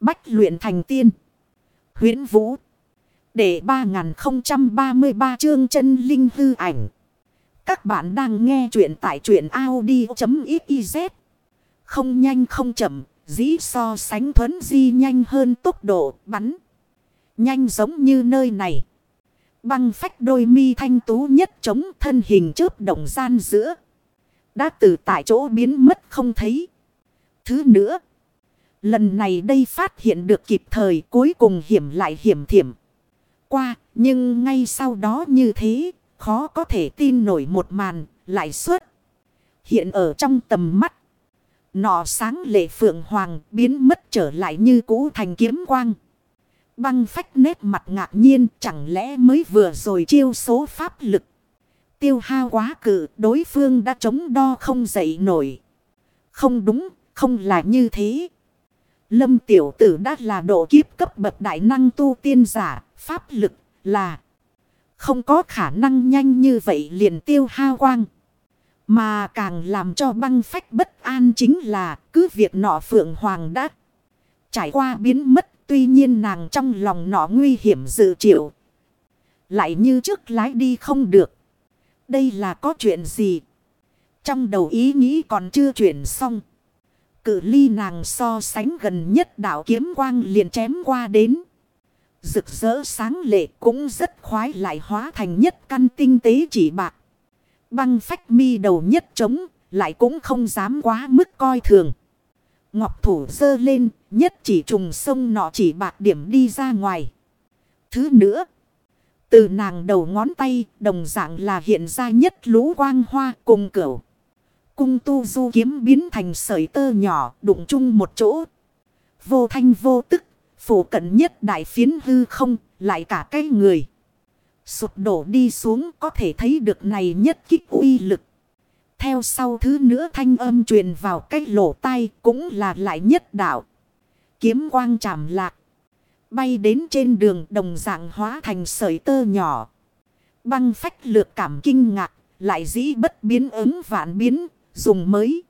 Bách luyện thành tiên. huyễn Vũ. Để 3033 chương chân linh hư ảnh. Các bạn đang nghe truyện tại truyện Audi.xyz. Không nhanh không chậm, dĩ so sánh thuấn di nhanh hơn tốc độ bắn. Nhanh giống như nơi này. Băng phách đôi mi thanh tú nhất chống thân hình chớp động gian giữa. Đã từ tại chỗ biến mất không thấy. Thứ nữa. Lần này đây phát hiện được kịp thời cuối cùng hiểm lại hiểm thiểm. Qua nhưng ngay sau đó như thế khó có thể tin nổi một màn lại suốt. Hiện ở trong tầm mắt. Nọ sáng lệ phượng hoàng biến mất trở lại như cũ thành kiếm quang. Băng phách nét mặt ngạc nhiên chẳng lẽ mới vừa rồi chiêu số pháp lực. Tiêu hao quá cự đối phương đã chống đo không dậy nổi. Không đúng, không là như thế. Lâm tiểu tử đã là độ kiếp cấp bậc đại năng tu tiên giả, pháp lực là không có khả năng nhanh như vậy liền tiêu hao quang. Mà càng làm cho băng phách bất an chính là cứ việc nọ phượng hoàng đã trải qua biến mất. Tuy nhiên nàng trong lòng nọ nguy hiểm dự chịu. Lại như trước lái đi không được. Đây là có chuyện gì? Trong đầu ý nghĩ còn chưa chuyển xong. Cự ly nàng so sánh gần nhất đảo kiếm quang liền chém qua đến. Rực rỡ sáng lệ cũng rất khoái lại hóa thành nhất căn tinh tế chỉ bạc. Băng phách mi đầu nhất trống lại cũng không dám quá mức coi thường. Ngọc thủ dơ lên, nhất chỉ trùng sông nọ chỉ bạc điểm đi ra ngoài. Thứ nữa. Từ nàng đầu ngón tay đồng dạng là hiện ra nhất lũ quang hoa cùng cửu. Cung tu du kiếm biến thành sợi tơ nhỏ đụng chung một chỗ. Vô thanh vô tức, phủ cận nhất đại phiến hư không, lại cả cái người. Sụp đổ đi xuống có thể thấy được này nhất kích uy lực. Theo sau thứ nữa thanh âm truyền vào cái lỗ tai cũng là lại nhất đạo. Kiếm quang chạm lạc. Bay đến trên đường đồng dạng hóa thành sợi tơ nhỏ. Băng phách lược cảm kinh ngạc. Lại dĩ bất biến ứng vạn biến. Dùng mới.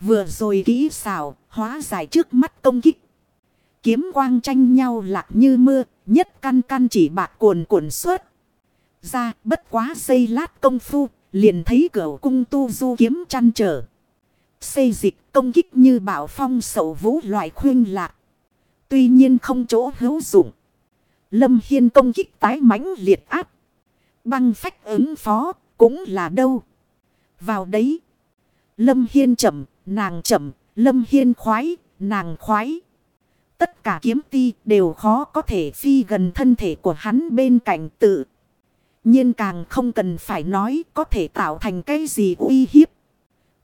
Vừa rồi kỹ xảo. Hóa giải trước mắt công kích. Kiếm quang tranh nhau lạc như mưa. Nhất căn căn chỉ bạc cuồn cuộn suốt. Ra, bất quá xây lát công phu. Liền thấy cửa cung tu du kiếm chăn trở. Xây dịch công kích như bảo phong sầu vũ loại khuyên lạc. Tuy nhiên không chỗ hữu dụng. Lâm Hiên công kích tái mãnh liệt áp. Băng phách ứng phó, cũng là đâu. Vào đấy. Lâm Hiên chậm, nàng chậm, Lâm Hiên khoái, nàng khoái. Tất cả kiếm ti đều khó có thể phi gần thân thể của hắn bên cạnh tự. nhiên càng không cần phải nói có thể tạo thành cái gì uy hiếp.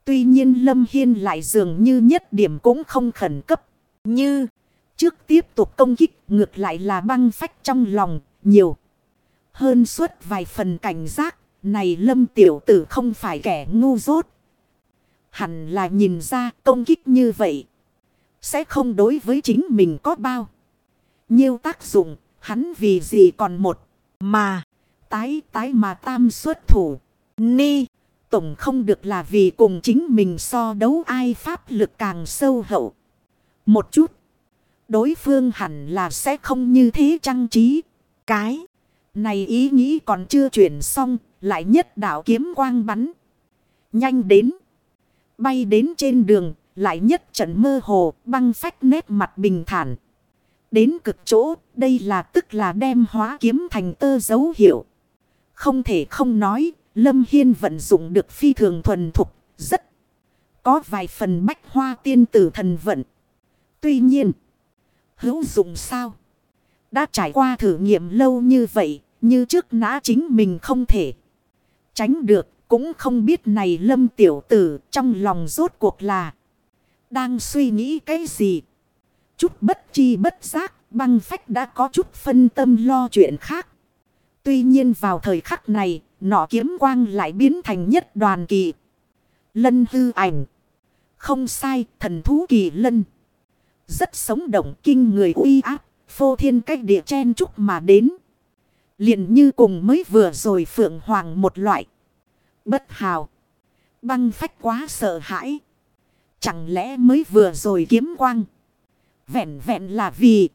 Tuy nhiên Lâm Hiên lại dường như nhất điểm cũng không khẩn cấp. Như trước tiếp tục công kích ngược lại là băng phách trong lòng nhiều. Hơn suốt vài phần cảnh giác. Này lâm tiểu tử không phải kẻ ngu dốt. Hẳn là nhìn ra công kích như vậy. Sẽ không đối với chính mình có bao. Nhiêu tác dụng. Hắn vì gì còn một. Mà. Tái tái mà tam xuất thủ. Ni. Tổng không được là vì cùng chính mình so đấu ai pháp lực càng sâu hậu. Một chút đối phương hẳn là sẽ không như thế trang trí. Cái này ý nghĩ còn chưa chuyển xong, lại nhất đạo kiếm quang bắn. Nhanh đến. Bay đến trên đường, lại nhất trận mơ hồ, băng phách nét mặt bình thản. Đến cực chỗ, đây là tức là đem hóa kiếm thành tơ dấu hiệu. Không thể không nói, Lâm Hiên vận dụng được phi thường thuần thục, rất có vài phần bách hoa tiên tử thần vận. Tuy nhiên, hữu dụng sao? Đã trải qua thử nghiệm lâu như vậy, như trước nã chính mình không thể. Tránh được, cũng không biết này lâm tiểu tử trong lòng rốt cuộc là. Đang suy nghĩ cái gì? Chút bất chi bất giác, băng phách đã có chút phân tâm lo chuyện khác. Tuy nhiên vào thời khắc này, nọ kiếm quang lại biến thành nhất đoàn kỳ. Lân hư ảnh. Không sai, thần thú kỳ lân. Rất sống động kinh người uy áp, phô thiên cách địa chen chúc mà đến. liền như cùng mới vừa rồi phượng hoàng một loại. Bất hào. Băng phách quá sợ hãi. Chẳng lẽ mới vừa rồi kiếm quang. Vẹn vẹn là vì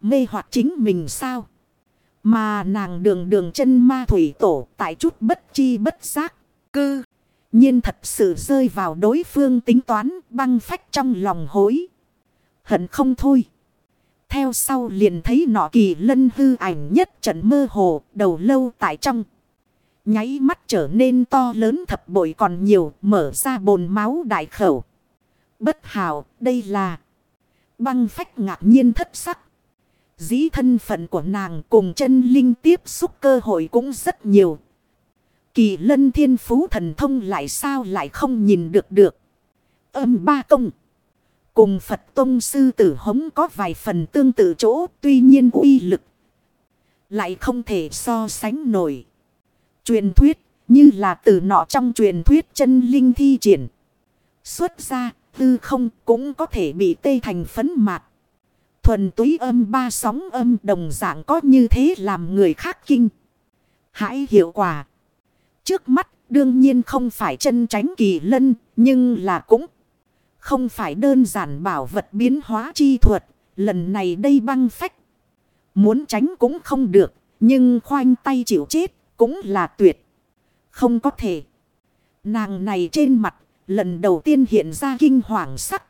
mê hoặc chính mình sao? Mà nàng đường đường chân ma thủy tổ tại chút bất chi bất giác. Cư nhiên thật sự rơi vào đối phương tính toán băng phách trong lòng hối. Hận không thôi. Theo sau liền thấy nọ kỳ lân hư ảnh nhất trận mơ hồ, đầu lâu tại trong. Nháy mắt trở nên to lớn thập bội còn nhiều, mở ra bồn máu đại khẩu. Bất hào đây là băng phách ngạc nhiên thất sắc. Dĩ thân phận của nàng cùng chân linh tiếp xúc cơ hội cũng rất nhiều. Kỳ lân thiên phú thần thông lại sao lại không nhìn được được. Âm ba công. Cùng Phật Tông Sư Tử Hống có vài phần tương tự chỗ, tuy nhiên uy lực. Lại không thể so sánh nổi. Truyền thuyết, như là từ nọ trong truyền thuyết chân linh thi triển. Xuất ra, tư không cũng có thể bị tê thành phấn mạt. Thuần túy âm ba sóng âm đồng dạng có như thế làm người khác kinh. Hãy hiệu quả. Trước mắt, đương nhiên không phải chân tránh kỳ lân, nhưng là cũng không phải đơn giản bảo vật biến hóa chi thuật. Lần này đây băng phách. Muốn tránh cũng không được, nhưng khoanh tay chịu chết cũng là tuyệt. Không có thể. Nàng này trên mặt, lần đầu tiên hiện ra kinh hoàng sắc.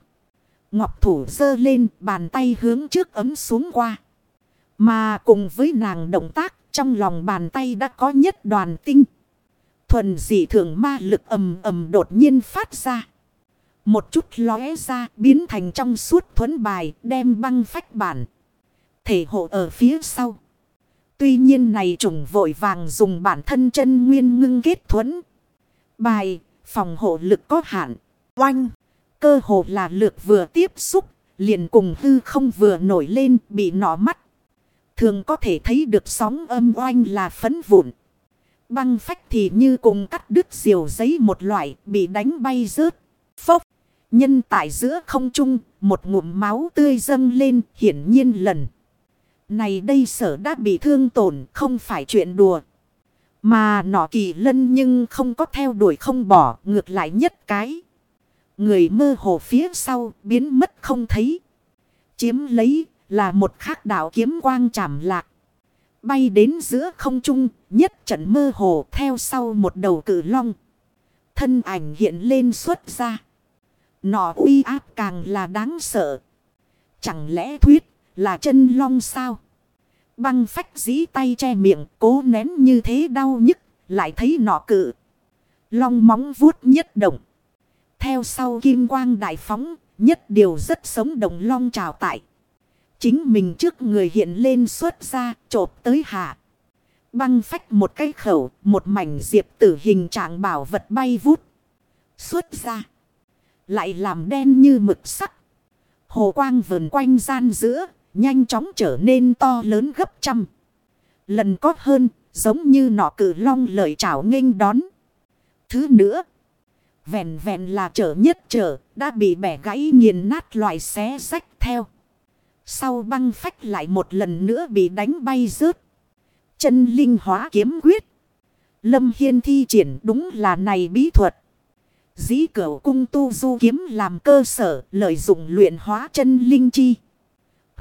Ngọc thủ dơ lên, bàn tay hướng trước ấm xuống qua. Mà cùng với nàng động tác, trong lòng bàn tay đã có nhất đoàn tinh. Thuần dị thường ma lực ầm ầm đột nhiên phát ra. Một chút lóe ra, biến thành trong suốt thuấn bài, đem băng phách bản. Thể hộ ở phía sau. Tuy nhiên này trùng vội vàng dùng bản thân chân nguyên ngưng kết thuẫn. Bài, phòng hộ lực có hạn. Oanh! Cơ hồ là lược vừa tiếp xúc, liền cùng hư không vừa nổi lên bị nọ mắt. Thường có thể thấy được sóng âm oanh là phấn vụn. Băng phách thì như cùng cắt đứt diều giấy một loại bị đánh bay rớt. Phốc! Nhân tại giữa không trung, một ngụm máu tươi dâng lên hiển nhiên lần. Này đây sở đã bị thương tổn, không phải chuyện đùa. Mà nọ kỳ lân nhưng không có theo đuổi không bỏ, ngược lại nhất cái. Người mơ hồ phía sau, biến mất không thấy. Chiếm lấy, là một khắc đạo kiếm quang chảm lạc. Bay đến giữa không trung, nhất trận mơ hồ theo sau một đầu cử long. Thân ảnh hiện lên xuất ra. Nọ uy áp càng là đáng sợ. Chẳng lẽ thuyết là chân long sao? Băng phách dí tay che miệng, cố nén như thế đau nhức. Lại thấy nọ cự. Long móng vuốt nhất động. Theo sau kim quang đại phóng. Nhất điều rất sống đồng long trào tại. Chính mình trước người hiện lên xuất ra trộp tới hạ. Băng phách một cái khẩu. Một mảnh diệp tử hình trạng bảo vật bay vút. Xuất ra. Lại làm đen như mực sắc. Hồ quang vần quanh gian giữa nhanh chóng trở nên to lớn gấp trăm. Lần có hơn, giống như nọ cử long lợi trảo nghênh đón. Thứ nữa, vẹn vẹn là trở nhất trở, đã bị bẻ gãy nghiền nát loại xé sách theo. Sau băng phách lại một lần nữa bị đánh bay rớt. Chân linh hóa kiếm quyết. Lâm Hiên thi triển đúng là này bí thuật. Dĩ cửu cung tu du kiếm làm cơ sở lợi dụng luyện hóa chân linh chi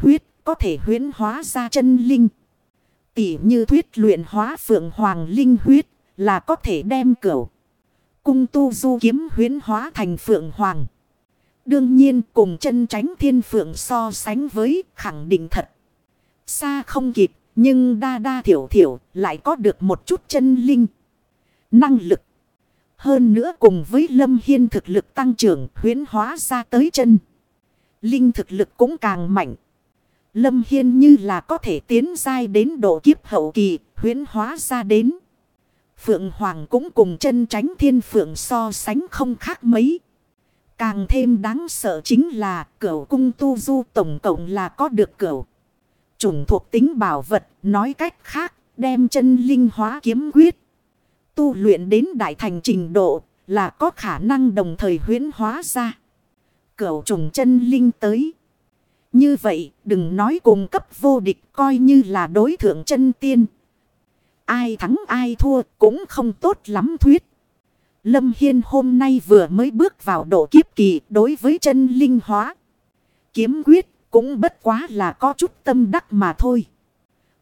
huyết có thể huyến hóa ra chân linh. Tỉ như thuyết luyện hóa phượng hoàng linh huyết là có thể đem cửu. Cung tu du kiếm huyến hóa thành phượng hoàng. Đương nhiên cùng chân tránh thiên phượng so sánh với khẳng định thật. Xa không kịp, nhưng đa đa thiểu thiểu lại có được một chút chân linh. Năng lực. Hơn nữa cùng với lâm hiên thực lực tăng trưởng huyến hóa ra tới chân. Linh thực lực cũng càng mạnh. Lâm Hiên như là có thể tiến dai đến độ kiếp hậu kỳ, huyến hóa ra đến. Phượng Hoàng cũng cùng chân tránh thiên phượng so sánh không khác mấy. Càng thêm đáng sợ chính là cửu cung tu du tổng cộng là có được cửu. Chủng thuộc tính bảo vật, nói cách khác, đem chân linh hóa kiếm quyết. Tu luyện đến đại thành trình độ là có khả năng đồng thời huyến hóa ra. Cửu trùng chân linh tới. Như vậy đừng nói cùng cấp vô địch coi như là đối thượng chân tiên. Ai thắng ai thua cũng không tốt lắm thuyết. Lâm Hiên hôm nay vừa mới bước vào độ kiếp kỳ đối với chân linh hóa. Kiếm quyết Cũng bất quá là có chút tâm đắc mà thôi.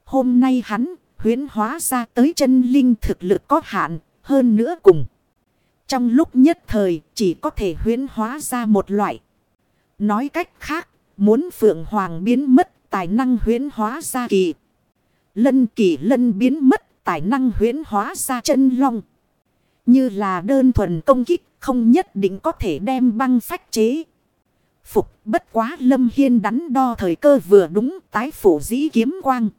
Hôm nay hắn huyến hóa ra tới chân linh thực lực có hạn hơn nữa cùng. Trong lúc nhất thời chỉ có thể huyến hóa ra một loại. Nói cách khác, muốn Phượng Hoàng biến mất, tài năng huyến hóa ra kỳ. Lân kỳ lân biến mất, tài năng huyến hóa ra chân long. Như là đơn thuần công kích, không nhất định có thể đem băng phách chế. Phục, bất quá lâm hiên đắn đo thời cơ vừa đúng, tái phủ dĩ kiếm quang.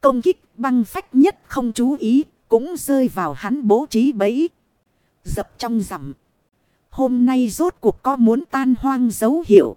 Công kích băng phách nhất không chú ý, cũng rơi vào hắn bố trí bẫy. Dập trong rằm. Hôm nay rốt cuộc có muốn tan hoang dấu hiệu.